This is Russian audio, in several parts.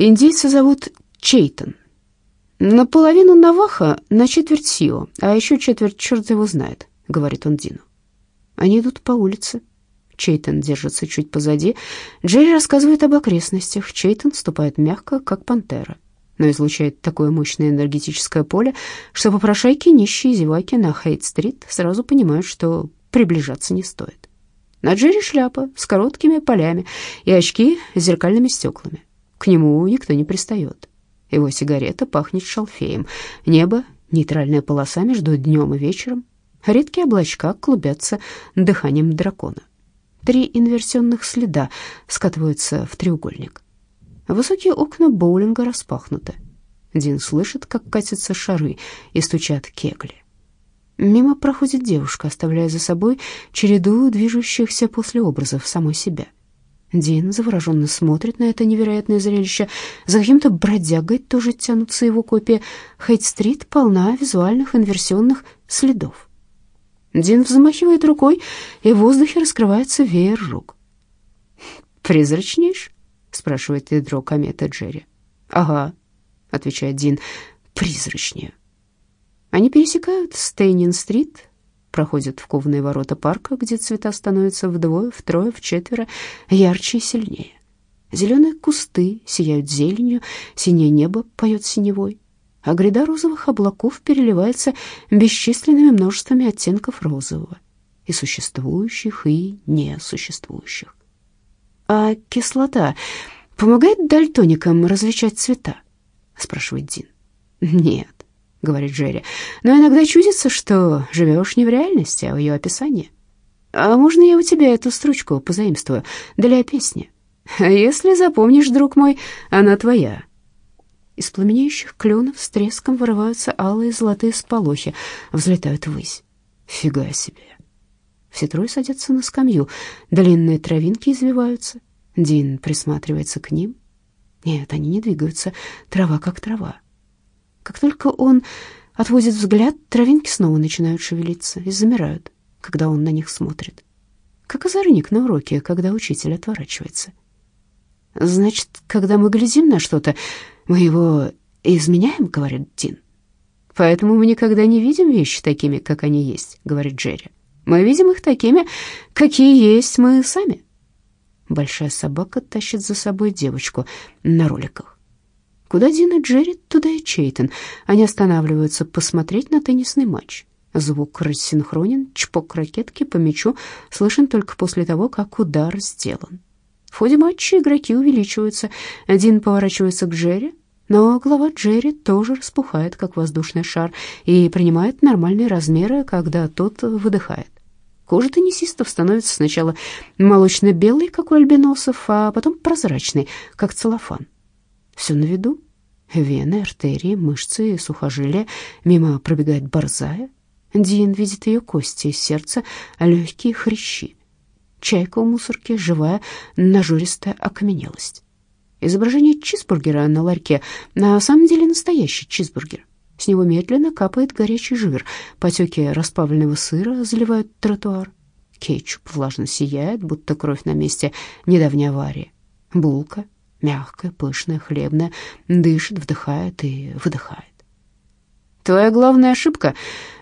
Индейца зовут Чейтон. Наполовину Наваха, на четверть Сио, а еще четверть черт его знает, говорит он Дину. Они идут по улице. Чейтон держится чуть позади. Джерри рассказывает об окрестностях. Чейтон ступает мягко, как пантера, но излучает такое мощное энергетическое поле, что попрошайки, нищие зеваки на Хейт-стрит сразу понимают, что приближаться не стоит. На Джерри шляпа с короткими полями и очки с зеркальными стеклами. К нему никто не пристает. Его сигарета пахнет шалфеем. Небо — нейтральная полоса между днем и вечером. Редкие облачка клубятся дыханием дракона. Три инверсионных следа скатываются в треугольник. Высокие окна боулинга распахнуты. Дин слышит, как катятся шары и стучат кегли. Мимо проходит девушка, оставляя за собой череду движущихся после образов самой себя. Дин завороженно смотрит на это невероятное зрелище. За каким-то бродягой тоже тянутся его копии. Хейт-стрит полна визуальных инверсионных следов. Дин взмахивает рукой, и в воздухе раскрывается веер рук. «Призрачнейш?» — спрашивает ядро кометы Джерри. «Ага», — отвечает Дин, — «призрачнее». Они пересекают Стейнин-стрит, проходят в кованые ворота парка, где цвета становятся вдвое, втрое, вчетверо ярче и сильнее. Зеленые кусты сияют зеленью, синее небо поет синевой, а гряда розовых облаков переливается бесчисленными множествами оттенков розового, и существующих, и несуществующих. «А кислота помогает дальтоникам различать цвета?» — спрашивает Дин. «Нет, — говорит Джерри. «Но иногда чудится, что живешь не в реальности, а в ее описании. А можно я у тебя эту строчку позаимствую для песни? Если запомнишь, друг мой, она твоя». Из пламенеющих кленов с треском вырываются алые золотые сполохи, взлетают ввысь. Фига себе. Все трое садятся на скамью, длинные травинки извиваются. Дин присматривается к ним. Нет, они не двигаются, трава как трава. Как только он отводит взгляд, травинки снова начинают шевелиться и замирают, когда он на них смотрит. Как озорник на уроке, когда учитель отворачивается. «Значит, когда мы глядим на что-то, мы его изменяем?» — говорит Дин. «Поэтому мы никогда не видим вещи такими, как они есть», — говорит Джерри. «Мы видим их такими, какие есть мы сами». Большая собака тащит за собой девочку на роликах. Куда Дин и Джерри, туда и Чейтон. Они останавливаются посмотреть на теннисный матч. Звук рассинхронен, чпок ракетки по мячу слышен только после того, как удар сделан. В ходе матча игроки увеличиваются. Дин поворачивается к Джерри, но голова Джерри тоже распухает, как воздушный шар, и принимает нормальные размеры, когда тот выдыхает. Кожа теннисистов становится сначала молочно-белой, как у альбиносов, а потом прозрачной, как целлофан. Все на виду. Вены, артерии, мышцы и сухожилия. Мимо пробегает борзая. Дин видит ее кости, сердце, легкие хрящи. Чайка у мусорки, живая, нажористая окаменелость. Изображение чизбургера на ларьке, на самом деле настоящий чизбургер. С него медленно капает горячий жир, потеки расплавленного сыра заливают тротуар. Кетчуп влажно сияет, будто кровь на месте недавней аварии. Булка, мягкая, пышная, хлебная, дышит, вдыхает и выдыхает. «Твоя главная ошибка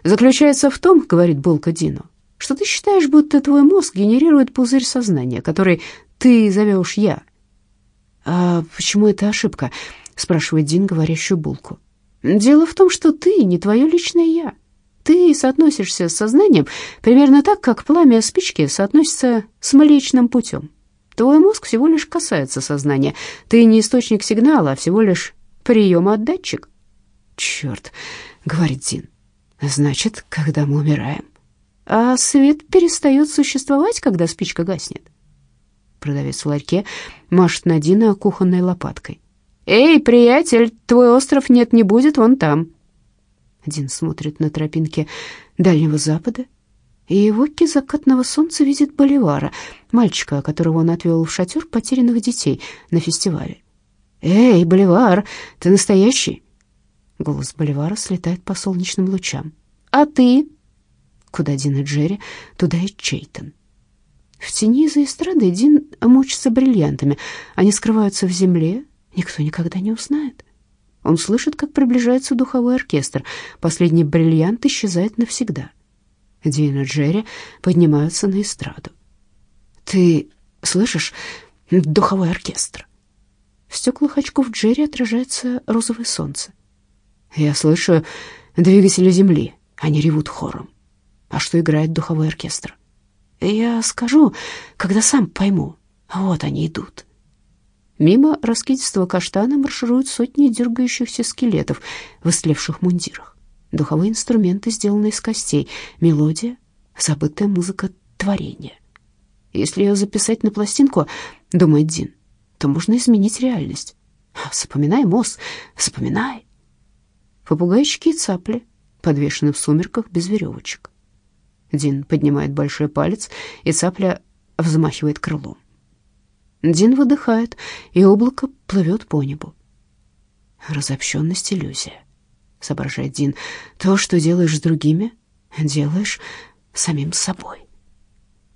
заключается в том, — говорит Булка Дину, — что ты считаешь, будто твой мозг генерирует пузырь сознания, который ты зовешь «я». «А почему это ошибка?» — спрашивает Дин, говорящую Булку. «Дело в том, что ты не твое личное «я». Ты соотносишься с сознанием примерно так, как пламя спички соотносится с Млечным путем. Твой мозг всего лишь касается сознания. Ты не источник сигнала, а всего лишь приемоотдатчик. Черт, говорит Дин. Значит, когда мы умираем. А свет перестает существовать, когда спичка гаснет. Продавец в ларьке машет на Дина кухонной лопаткой. «Эй, приятель, твой остров нет не будет, вон там». Дин смотрит на тропинки Дальнего Запада, и в закатного солнца видит Боливара, мальчика, которого он отвел в шатер потерянных детей на фестивале. «Эй, Боливар, ты настоящий?» Голос Боливара слетает по солнечным лучам. «А ты?» Куда Дин и Джерри, туда и Чейтон. В тени за эстрадой Дин мучится бриллиантами. Они скрываются в земле, никто никогда не узнает. Он слышит, как приближается духовой оркестр. Последний бриллиант исчезает навсегда. Дин и Джерри поднимаются на эстраду. «Ты слышишь духовой оркестр?» В стеклах очков Джерри отражается розовое солнце. «Я слышу двигатели земли. Они ревут хором. А что играет духовой оркестр?» «Я скажу, когда сам пойму. Вот они идут». Мимо раскидистого каштана маршируют сотни дергающихся скелетов в истлевших мундирах. Духовые инструменты сделаны из костей, мелодия, забытая музыка творения. Если ее записать на пластинку, думает Дин, то можно изменить реальность. Запоминай, Мосс, запоминай. Попугайчики и цапли подвешены в сумерках без веревочек. Дин поднимает большой палец, и цапля взмахивает крылом. Дин выдыхает, и облако плывет по небу. Разобщенность — иллюзия, соображает Дин. То, что делаешь с другими, делаешь самим собой.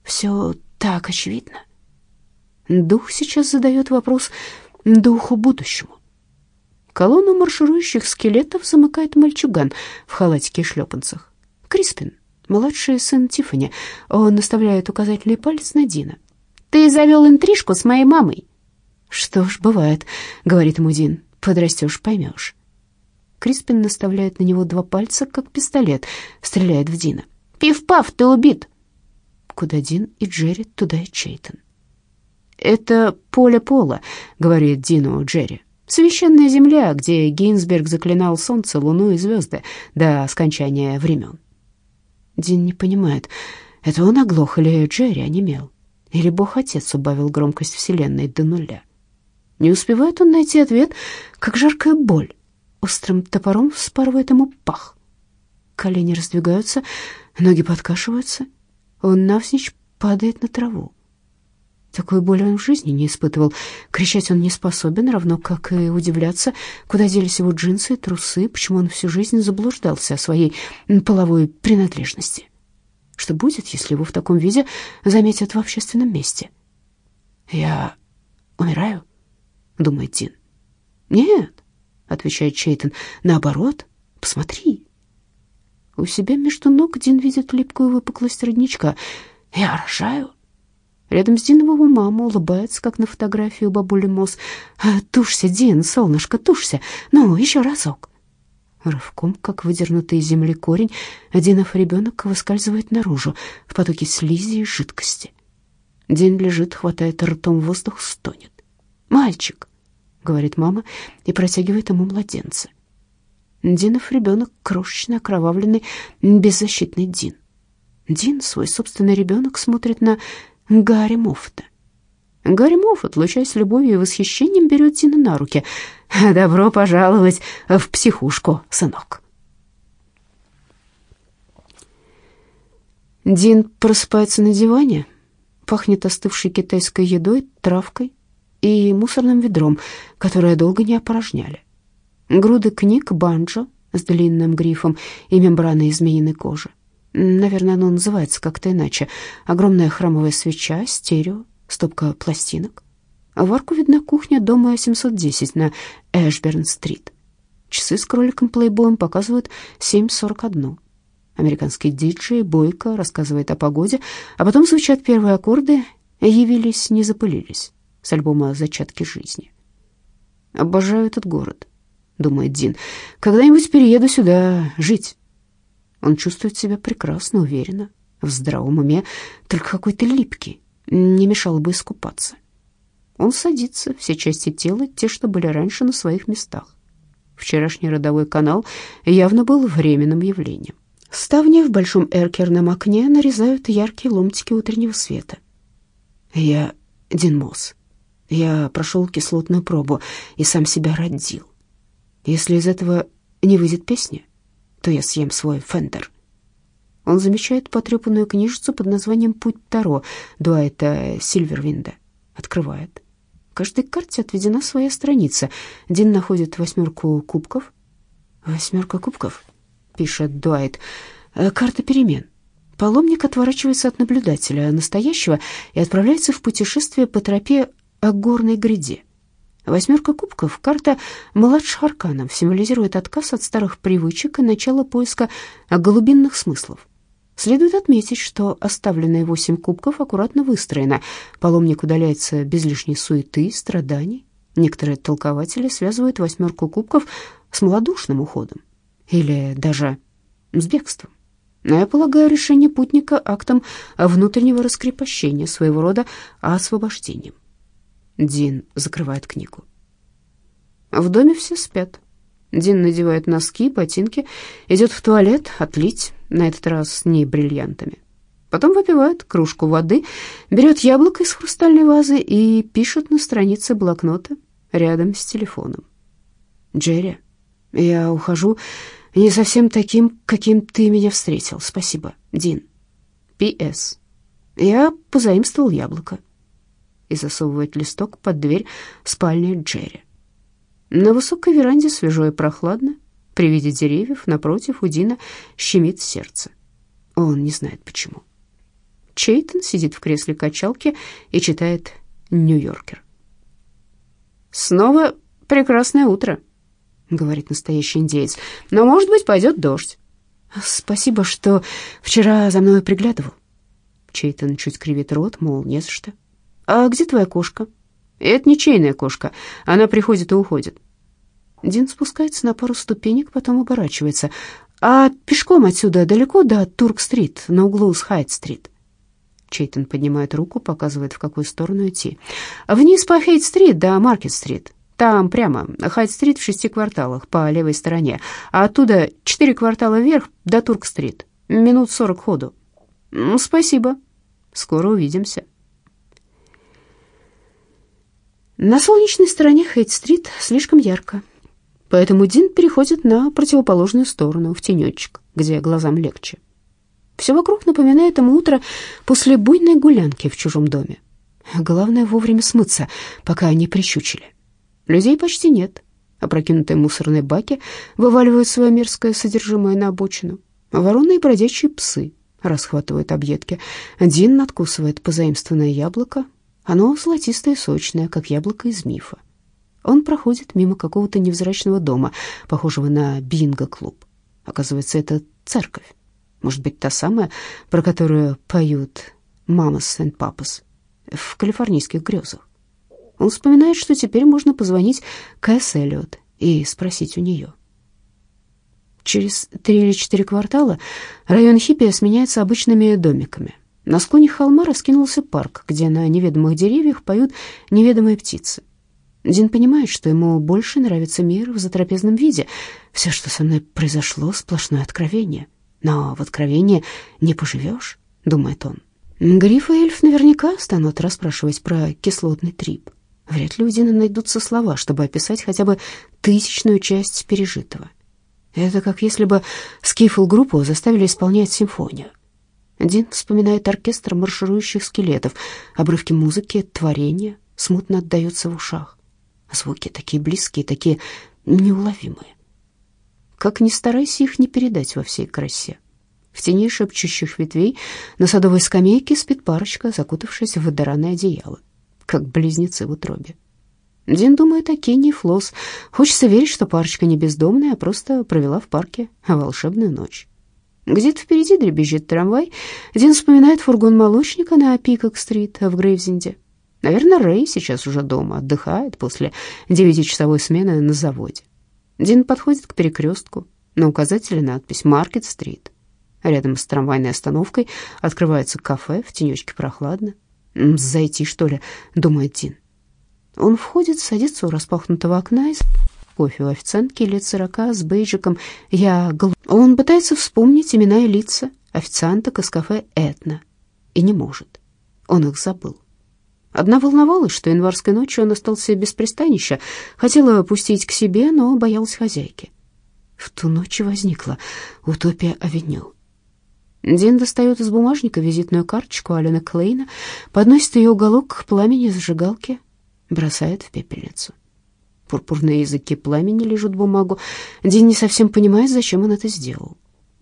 Все так очевидно. Дух сейчас задает вопрос духу будущему. Колонну марширующих скелетов замыкает мальчуган в халатике и шлепанцах. Криспин, младший сын Тиффани, он наставляет указательный палец на Дина. Ты завел интрижку с моей мамой». «Что ж, бывает», — говорит ему Дин. «Подрастешь, поймешь». Криспин наставляет на него два пальца, как пистолет, стреляет в Дина. «Пиф-паф, ты убит!» Куда Дин и Джерри, туда и Чейтон. «Это поле пола», — говорит Дину Джерри. «Священная земля, где Гейнсберг заклинал солнце, луну и звезды до скончания времен». Дин не понимает, это он оглох или Джерри онемел. Или Бог-Отец убавил громкость Вселенной до нуля? Не успевает он найти ответ, как жаркая боль острым топором вспарывает ему пах. Колени раздвигаются, ноги подкашиваются. Он навзничь падает на траву. Такой боли он в жизни не испытывал. Кричать он не способен, равно как и удивляться, куда делись его джинсы и трусы, почему он всю жизнь заблуждался о своей половой принадлежности. Что будет, если его в таком виде заметят в общественном месте? «Я умираю?» — думает Дин. «Нет», — отвечает Чейтон, — «наоборот, посмотри». У себя между ног Дин видит липкую выпуклость родничка. «Я рожаю». Рядом с Дином его мама улыбается, как на фотографии у бабули Мосс. «Тушься, Дин, солнышко, тушься. Ну, еще разок». Рывком, как выдернутый из земли корень, Динов ребенок выскальзывает наружу в потоке слизи и жидкости. Дин лежит, хватает ртом воздух, стонет. «Мальчик!» — говорит мама и протягивает ему младенца. Динов ребенок крошечный, окровавленный, беззащитный Дин. Дин, свой собственный ребенок, смотрит на Гарри Мофта. Гарри Моффат, лучаясь любовью и восхищением, берет Дина на руки. «Добро пожаловать в психушку, сынок». Дин просыпается на диване, пахнет остывшей китайской едой, травкой и мусорным ведром, которое долго не опорожняли. Груды книг банджо с длинным грифом и мембраной змеиной кожи. Наверное, оно называется как-то иначе. Огромная хромовая свеча, стерео, стопка пластинок. В арку видна кухня дома 710 на Эшберн-стрит. Часы с кроликом-плейбоем показывают 7.41. Американский диджей бойко рассказывает о погоде, а потом звучат первые аккорды «Явились, не запылились» с альбома «Зачатки жизни». «Обожаю этот город», — думает Дин. «Когда-нибудь перееду сюда жить». Он чувствует себя прекрасно, уверенно, в здравом уме, только какой-то липкий не мешало бы искупаться. Он садится, все части тела, те, что были раньше на своих местах. Вчерашний родовой канал явно был временным явлением. Ставни в большом эркерном окне нарезают яркие ломтики утреннего света. Я Дин Мосс. Я прошел кислотную пробу и сам себя родил. Если из этого не выйдет песня, то я съем свой фендер — он замечает потрепанную книжицу под названием «Путь Таро» Дуайта Сильвервинда. Открывает. В каждой карте отведена своя страница. Дин находит восьмерку кубков. «Восьмерка кубков», — пишет Дуайт. «Э, «Карта перемен». Паломник отворачивается от наблюдателя настоящего и отправляется в путешествие по тропе к горной гряде. Восьмерка кубков — карта младших арканов, символизирует отказ от старых привычек и начало поиска голубинных смыслов. Следует отметить, что оставленные восемь кубков аккуратно выстроены. Паломник удаляется без лишней суеты страданий. Некоторые толкователи связывают восьмерку кубков с малодушным уходом или даже с бегством. Но я полагаю решение путника актом внутреннего раскрепощения, своего рода освобождением. Дин закрывает книгу. В доме все спят. Дин надевает носки, ботинки, идет в туалет отлить, на этот раз не бриллиантами. Потом выпивает кружку воды, берет яблоко из хрустальной вазы и пишет на странице блокнота рядом с телефоном. «Джерри, я ухожу не совсем таким, каким ты меня встретил. Спасибо, Дин. П.С. Я позаимствовал яблоко». И засовывает листок под дверь спальни Джерри. На высокой веранде свежо и прохладно. При виде деревьев напротив у Дина щемит сердце. Он не знает почему. Чейтон сидит в кресле качалки и читает «Нью-Йоркер». «Снова прекрасное утро», — говорит настоящий индеец. «Но, может быть, пойдет дождь». «Спасибо, что вчера за мной приглядывал». Чейтон чуть кривит рот, мол, не за что. «А где твоя кошка?» «Это ничейная кошка. Она приходит и уходит». Дин спускается на пару ступенек, потом оборачивается. «А пешком отсюда далеко до Турк-стрит, на углу с Хайт-стрит?» Чейтон поднимает руку, показывает, в какую сторону идти. «Вниз по Хейт-стрит до Маркет-стрит. Там прямо, Хайт-стрит в шести кварталах по левой стороне, а оттуда четыре квартала вверх до Турк-стрит. Минут сорок ходу». «Спасибо. Скоро увидимся». На солнечной стороне Хейт-стрит слишком ярко, поэтому Дин переходит на противоположную сторону, в тенечек, где глазам легче. Все вокруг напоминает ему утро после буйной гулянки в чужом доме. Главное вовремя смыться, пока они прищучили. Людей почти нет. Опрокинутые мусорные баки вываливают свое мерзкое содержимое на обочину. Вороны и бродячие псы расхватывают объедки. Дин надкусывает позаимствованное яблоко, оно золотистое и сочное, как яблоко из мифа. Он проходит мимо какого-то невзрачного дома, похожего на бинго-клуб. Оказывается, это церковь. Может быть, та самая, про которую поют «Мамас и папас» в калифорнийских грезах. Он вспоминает, что теперь можно позвонить Кэс Эллиот и спросить у нее. Через три или четыре квартала район хиппи сменяется обычными домиками. На склоне холма раскинулся парк, где на неведомых деревьях поют неведомые птицы. Дин понимает, что ему больше нравится мир в затрапезном виде. Все, что со мной произошло, сплошное откровение. Но в откровении не поживешь, думает он. Гриф и эльф наверняка станут расспрашивать про кислотный трип. Вряд ли у Дина найдутся слова, чтобы описать хотя бы тысячную часть пережитого. Это как если бы скифл-группу заставили исполнять симфонию. Дин вспоминает оркестр марширующих скелетов, обрывки музыки, творения, смутно отдаются в ушах. Звуки такие близкие, такие неуловимые. Как ни старайся их не передать во всей красе. В тени шепчущих ветвей на садовой скамейке спит парочка, закутавшись в водораное одеяло, как близнецы в утробе. Дин думает о Кенни и Флосс. Хочется верить, что парочка не бездомная, а просто провела в парке волшебную ночь. Где-то впереди дребезжит трамвай. Дин вспоминает фургон молочника на Пикок-стрит в Грейвзенде. Наверное, Рэй сейчас уже дома, отдыхает после девятичасовой смены на заводе. Дин подходит к перекрестку. На указателе надпись «Маркет-стрит». Рядом с трамвайной остановкой открывается кафе, в тенечке прохладно. «Зайти, что ли?» — думает Дин. Он входит, садится у распахнутого окна и кофе у официантки лет сорока с бейджиком. Я гл... Он пытается вспомнить имена и лица официанток из кафе «Этна» и не может. Он их забыл. Одна волновалась, что январской ночью он остался без пристанища, хотела пустить к себе, но боялась хозяйки. В ту ночь возникла утопия-авеню. Дин достает из бумажника визитную карточку Алина Клейна, подносит ее уголок к пламени зажигалки, бросает в пепельницу. Пурпурные языки пламени лежат бумагу. Дин не совсем понимает, зачем он это сделал,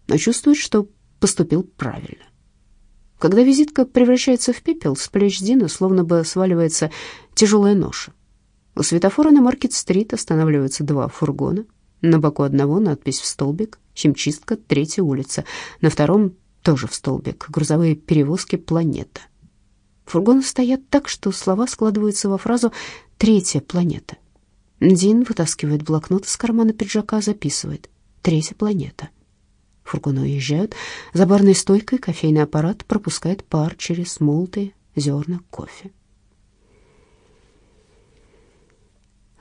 но чувствует, что поступил правильно. Когда визитка превращается в пепел, с плеч Дина словно бы сваливается тяжелая ноша. У светофора на Маркет-стрит останавливаются два фургона. На боку одного надпись в столбик «Химчистка, третья улица». На втором тоже в столбик «Грузовые перевозки «Планета». Фургоны стоят так, что слова складываются во фразу «третья планета». Дин вытаскивает блокнот из кармана пиджака, записывает «третья планета». Фургоны уезжают. За барной стойкой кофейный аппарат пропускает пар через молотые зерна кофе.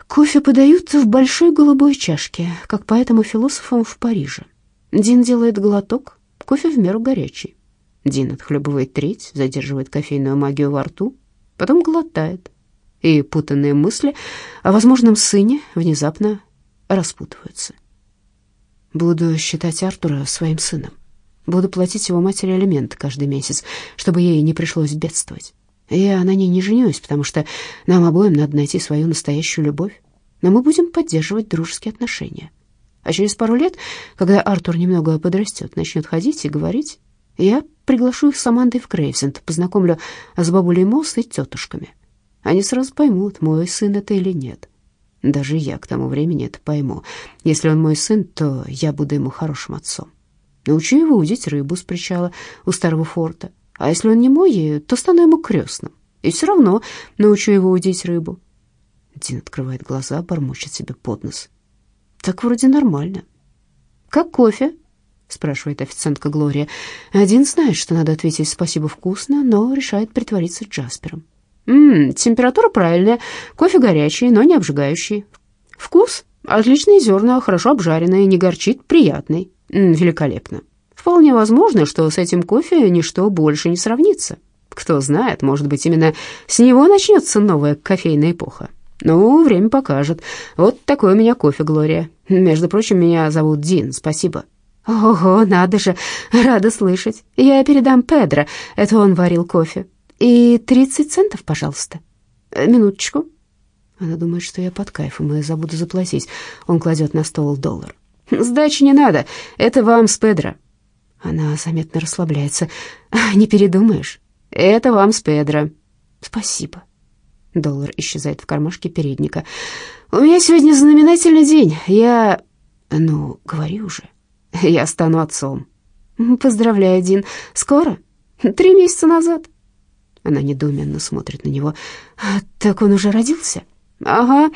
Кофе подают в большой голубой чашке, как поэтому философам в Париже. Дин делает глоток, кофе в меру горячий. Дин отхлебывает треть, задерживает кофейную магию во рту, потом глотает. И путанные мысли о возможном сыне внезапно распутываются. Буду считать Артура своим сыном. Буду платить его матери алименты каждый месяц, чтобы ей не пришлось бедствовать. Я на ней не женюсь, потому что нам обоим надо найти свою настоящую любовь. Но мы будем поддерживать дружеские отношения. А через пару лет, когда Артур немного подрастет, начнет ходить и говорить, я приглашу их с Амандой в Грейвсенд, познакомлю с бабулей Мосс и тетушками. Они сразу поймут, мой сын это или нет. Даже я к тому времени это пойму. Если он мой сын, то я буду ему хорошим отцом. Научу его удить рыбу с причала у старого форта. А если он не мой, то стану ему крестным. И все равно научу его удить рыбу. Дин открывает глаза, бормочет себе под нос. Так вроде нормально. Как кофе? спрашивает официантка Глория. Один знает, что надо ответить «спасибо, вкусно», но решает притвориться Джаспером. «Ммм, температура правильная, кофе горячий, но не обжигающий. Вкус? Отличные зерна, хорошо обжаренные, не горчит, приятный. -м, великолепно. Вполне возможно, что с этим кофе ничто больше не сравнится. Кто знает, может быть, именно с него начнется новая кофейная эпоха. Ну, время покажет. Вот такой у меня кофе, Глория. Между прочим, меня зовут Дин, спасибо». «Ого, надо же, рада слышать. Я передам Педро, это он варил кофе. И 30 центов, пожалуйста. Э, минуточку. Она думает, что я под кайфом и забуду заплатить. Он кладет на стол доллар. Сдачи не надо, это вам с Педро. Она заметно расслабляется. Не передумаешь? Это вам с Педро. Спасибо. Доллар исчезает в кармашке передника. У меня сегодня знаменательный день. Я... Ну, говори уже. Я стану отцом. Поздравляю, Дин. Скоро? Три месяца назад. Она недоуменно смотрит на него. «А, «Так он уже родился?» «Ага.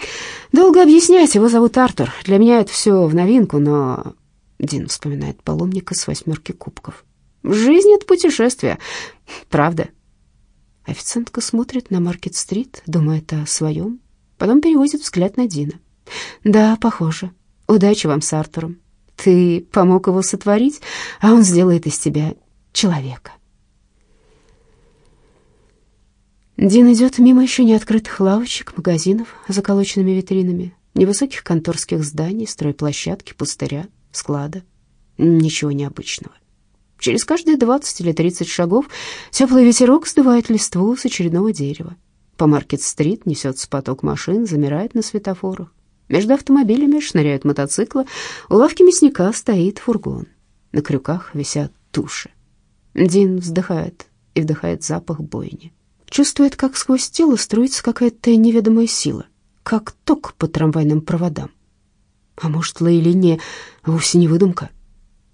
Долго объяснять. Его зовут Артур. Для меня это все в новинку, но...» Дин вспоминает паломника с восьмерки кубков. «Жизнь — это путешествие. Правда?» Официантка смотрит на Маркет-стрит, думает о своем, потом переводит взгляд на Дина. «Да, похоже. Удачи вам с Артуром. Ты помог его сотворить, а он сделает из тебя человека». Дин идет мимо еще не открытых лавочек, магазинов с заколоченными витринами, невысоких конторских зданий, стройплощадки, пустыря, склада. Ничего необычного. Через каждые 20 или 30 шагов теплый ветерок сдувает листву с очередного дерева. По Маркет-стрит несется поток машин, замирает на светофорах. Между автомобилями шныряют мотоциклы, у лавки мясника стоит фургон. На крюках висят туши. Дин вздыхает и вдыхает запах бойни. Чувствует, как сквозь тело струится какая-то неведомая сила, как ток по трамвайным проводам. А может, лей-линия вовсе не выдумка?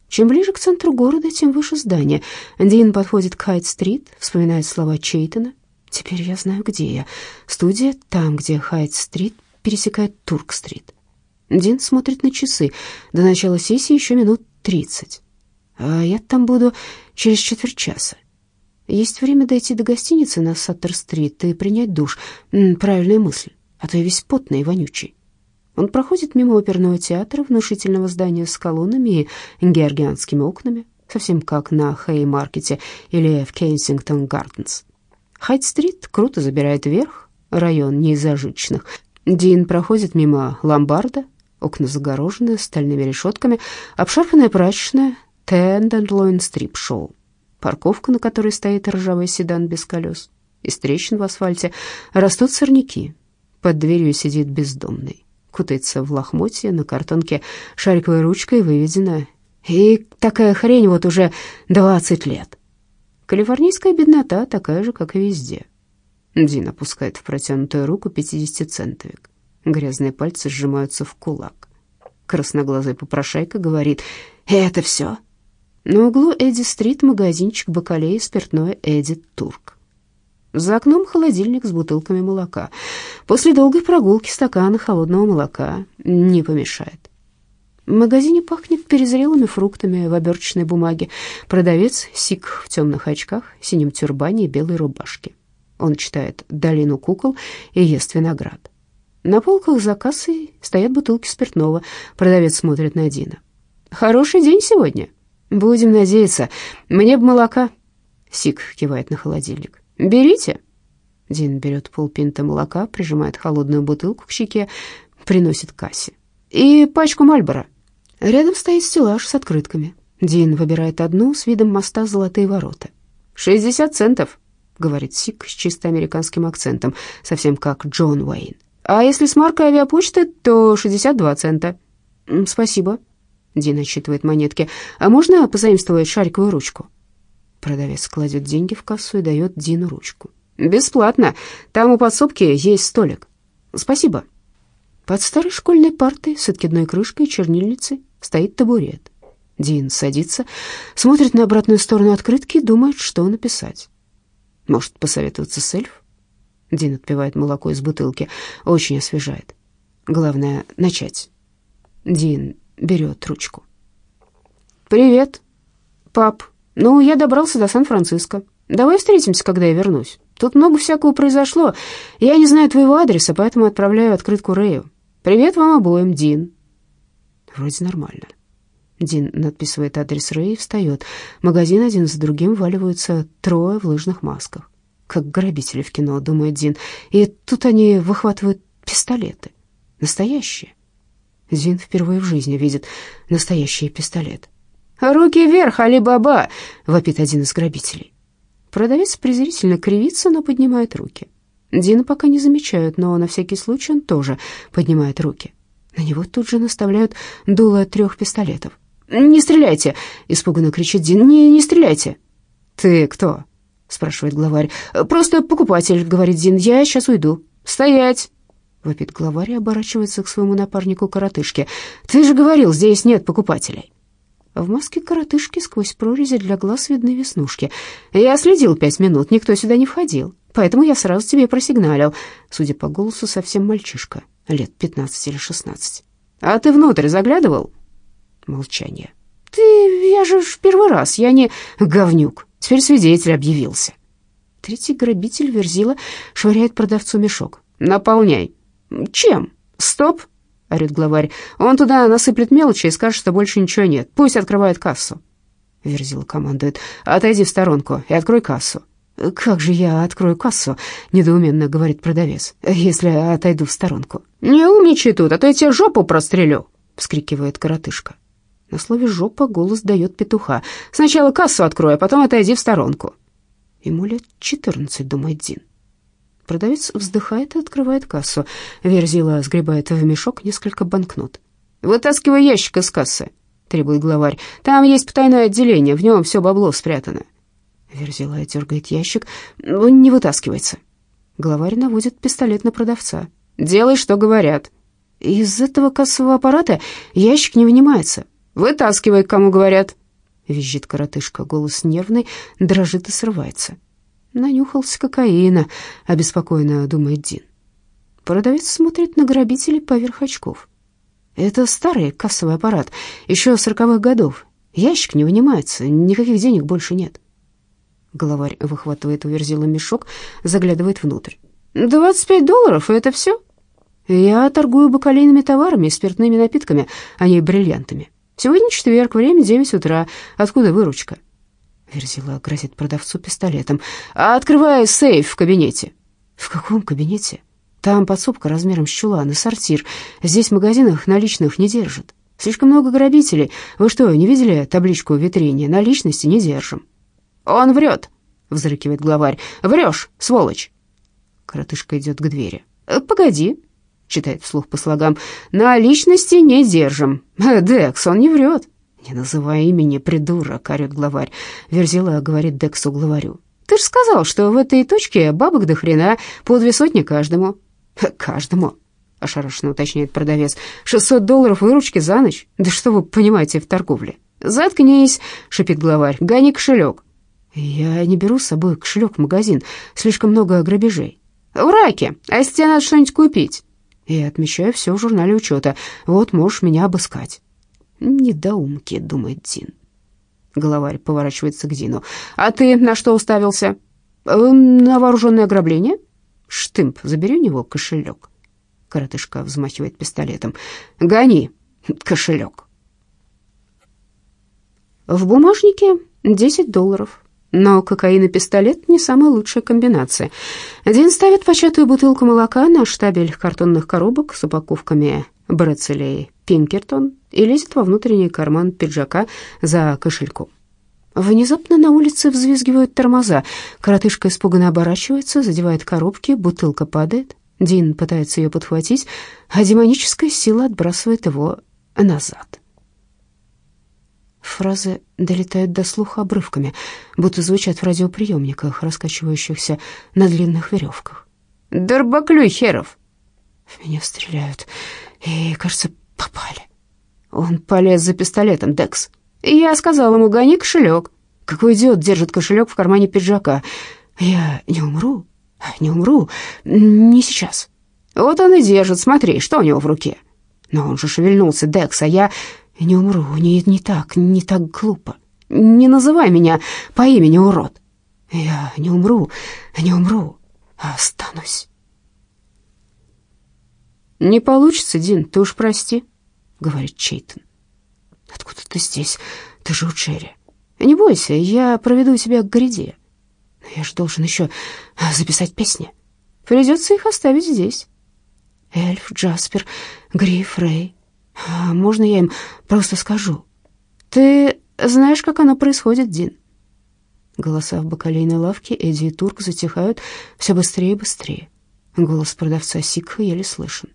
Чем ближе к центру города, тем выше здание. Дин подходит к Хайт-стрит, вспоминает слова Чейтона. «Теперь я знаю, где я. Студия там, где Хайт-стрит пересекает Турк-стрит». Дин смотрит на часы. До начала сессии еще минут тридцать. А я там буду через четверть часа. Есть время дойти до гостиницы на Саттер-стрит и принять душ. Правильная мысль, а то я весь потный и вонючий. Он проходит мимо оперного театра, внушительного здания с колоннами и георгианскими окнами, совсем как на Хей-маркете или в Кенсингтон-гарденс. Хайт-стрит круто забирает вверх, район неизажиточных. Дин проходит мимо ломбарда, окна загорожены стальными решетками, обшарпанная прачечная, Тенденлойн стрип-шоу парковка, на которой стоит ржавый седан без колес. Из трещин в асфальте растут сорняки. Под дверью сидит бездомный. Кутается в лохмотье, на картонке шариковой ручкой выведена. И такая хрень вот уже 20 лет. Калифорнийская беднота такая же, как и везде. Дин опускает в протянутую руку 50-центовик. Грязные пальцы сжимаются в кулак. Красноглазый попрошайка говорит «Это все?» На углу Эдди-стрит магазинчик бакалеи спиртное Эдди Турк. За окном холодильник с бутылками молока. После долгой прогулки стакана холодного молока не помешает. В магазине пахнет перезрелыми фруктами в оберточной бумаге. Продавец сик в темных очках, синем тюрбане и белой рубашке. Он читает «Долину кукол» и ест виноград. На полках за кассой стоят бутылки спиртного. Продавец смотрит на Дина. «Хороший день сегодня?» «Будем надеяться. Мне б молока». Сик кивает на холодильник. «Берите». Дин берет полпинта молока, прижимает холодную бутылку к щеке, приносит кассе. «И пачку Мальбора». Рядом стоит стеллаж с открытками. Дин выбирает одну с видом моста «Золотые ворота». «Шестьдесят центов», — говорит Сик с чисто американским акцентом, совсем как Джон Уэйн. «А если с маркой авиапочты, то шестьдесят два цента». «Спасибо», — Дин отсчитывает монетки. «А можно позаимствовать шариковую ручку?» Продавец кладет деньги в кассу и дает Дину ручку. «Бесплатно. Там у подсобки есть столик». «Спасибо». Под старой школьной партой с откидной крышкой и чернильницей стоит табурет. Дин садится, смотрит на обратную сторону открытки и думает, что написать. Может, посоветоваться с эльф? Дин отпивает молоко из бутылки, очень освежает. Главное — начать. Дин берет ручку. «Привет, пап. Ну, я добрался до Сан-Франциско. Давай встретимся, когда я вернусь. Тут много всякого произошло. Я не знаю твоего адреса, поэтому отправляю открытку Рэю. Привет вам обоим, Дин». Вроде нормально. Дин надписывает адрес Рэя и встает. Магазин один за другим валиваются трое в лыжных масках. Как грабители в кино, думает Дин. И тут они выхватывают пистолеты. Настоящие. Дин впервые в жизни видит настоящий пистолет. «Руки вверх, Али-Баба!» — вопит один из грабителей. Продавец презрительно кривится, но поднимает руки. Дина пока не замечают, но на всякий случай он тоже поднимает руки. На него тут же наставляют дуло трех пистолетов. «Не стреляйте!» — испуганно кричит Дин. «Не, не стреляйте!» «Ты кто?» — спрашивает главарь. «Просто покупатель», — говорит Дин. «Я сейчас уйду». «Стоять!» — вопит главарь и оборачивается к своему напарнику-коротышке. «Ты же говорил, здесь нет покупателей». В маске коротышки сквозь прорези для глаз видны веснушки. «Я следил пять минут, никто сюда не входил, поэтому я сразу тебе просигналил». Судя по голосу, совсем мальчишка, лет пятнадцать или шестнадцать. «А ты внутрь заглядывал?» Молчание. «Ты, я же в первый раз, я не говнюк. Теперь свидетель объявился». Третий грабитель Верзила швыряет продавцу мешок. «Наполняй». «Чем?» «Стоп!» — орет главарь. «Он туда насыплет мелочи и скажет, что больше ничего нет. Пусть открывает кассу». Верзила командует. «Отойди в сторонку и открой кассу». «Как же я открою кассу?» — недоуменно говорит продавец. «Если отойду в сторонку». «Не умничай тут, а то я тебе жопу прострелю!» — вскрикивает коротышка. На слове «жопа» голос дает петуха. «Сначала кассу открой, а потом отойди в сторонку». Ему лет четырнадцать, думает Дин. Продавец вздыхает и открывает кассу. Верзила сгребает в мешок несколько банкнот. «Вытаскивай ящик из кассы», — требует главарь. «Там есть потайное отделение, в нем все бабло спрятано». Верзила дергает ящик, но не вытаскивается. Главарь наводит пистолет на продавца. «Делай, что говорят». Из этого кассового аппарата ящик не вынимается. «Вытаскивай, кому говорят!» Визжит коротышка, голос нервный, дрожит и срывается. Нанюхался кокаина, обеспокоенно думает Дин. Продавец смотрит на грабителей поверх очков. Это старый кассовый аппарат, еще сороковых годов. Ящик не вынимается, никаких денег больше нет. Главарь выхватывает у Верзила мешок, заглядывает внутрь. «Двадцать пять долларов, и это все?» «Я торгую бакалейными товарами спиртными напитками, а не бриллиантами. Сегодня четверг, время девять утра. Откуда выручка?» Верзила грозит продавцу пистолетом. «А «Открывай сейф в кабинете». «В каком кабинете?» «Там подсобка размером с чулан и сортир. Здесь в магазинах наличных не держат. Слишком много грабителей. Вы что, не видели табличку в витрине? Наличности не держим». «Он врет», — взрыкивает главарь. «Врешь, сволочь». Коротышка идет к двери. «Погоди», читает вслух по слогам. «На личности не держим. Декс, он не врет». «Не называй имени, придурок», — орет главарь. Верзила говорит Дексу главарю. «Ты же сказал, что в этой точке бабок до хрена по две сотни каждому». «Каждому». — ошарашенно уточняет продавец. «Шестьсот долларов выручки за ночь? Да что вы понимаете в торговле?» «Заткнись!» — шипит главарь. «Гони кошелек!» «Я не беру с собой кошелек в магазин. Слишком много грабежей». «В раке! А если тебе надо что-нибудь купить?» И отмечаю все в журнале учета. «Вот можешь меня обыскать». «Недоумки», — думает Дин. Главарь поворачивается к Дину. «А ты на что уставился?» «Эм, «На вооруженное ограбление?» «Штымп, забери у него кошелек». Коротышка взмахивает пистолетом. «Гони кошелек». В бумажнике 10 долларов. Но кокаин и пистолет не самая лучшая комбинация. Дин ставит початую бутылку молока на штабель картонных коробок с упаковками брецелей Пинкертон и лезет во внутренний карман пиджака за кошельком. Внезапно на улице взвизгивают тормоза. Коротышка испуганно оборачивается, задевает коробки, бутылка падает. Дин пытается ее подхватить, а демоническая сила отбрасывает его назад. Фразы долетают до слуха обрывками, будто звучат в радиоприемниках, раскачивающихся на длинных веревках. «Дорбаклюй, херов!» В меня стреляют, и, кажется, попали. Он полез за пистолетом, Декс. Я сказал ему, гони кошелек. Какой идиот держит кошелек в кармане пиджака? Я не умру, не умру, не сейчас. Вот он и держит, смотри, что у него в руке. Но он же шевельнулся, Декс, а я не умру, не, не так, не так глупо. Не называй меня по имени, урод. Я не умру, не умру, останусь. «Не получится, Дин, ты уж прости», — говорит Чейтон. «Откуда ты здесь? Ты же у Джерри. Не бойся, я проведу тебя к гряде. Но я же должен еще записать песни. Придется их оставить здесь. Эльф, Джаспер, Гриф, Рэй. А можно я им просто скажу? Ты знаешь, как оно происходит, Дин?» Голоса в бакалейной лавке Эдди и Турк затихают все быстрее и быстрее. Голос продавца Сикха еле слышен.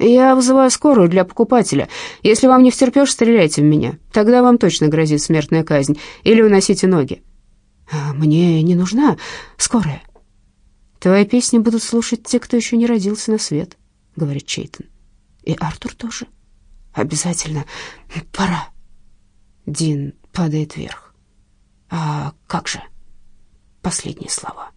«Я вызываю скорую для покупателя. Если вам не втерпешь, стреляйте в меня. Тогда вам точно грозит смертная казнь. Или уносите ноги». А «Мне не нужна скорая». «Твои песни будут слушать те, кто еще не родился на свет», — говорит Чейтон. «И Артур тоже. Обязательно. Пора». Дин падает вверх. «А как же?» Последние слова.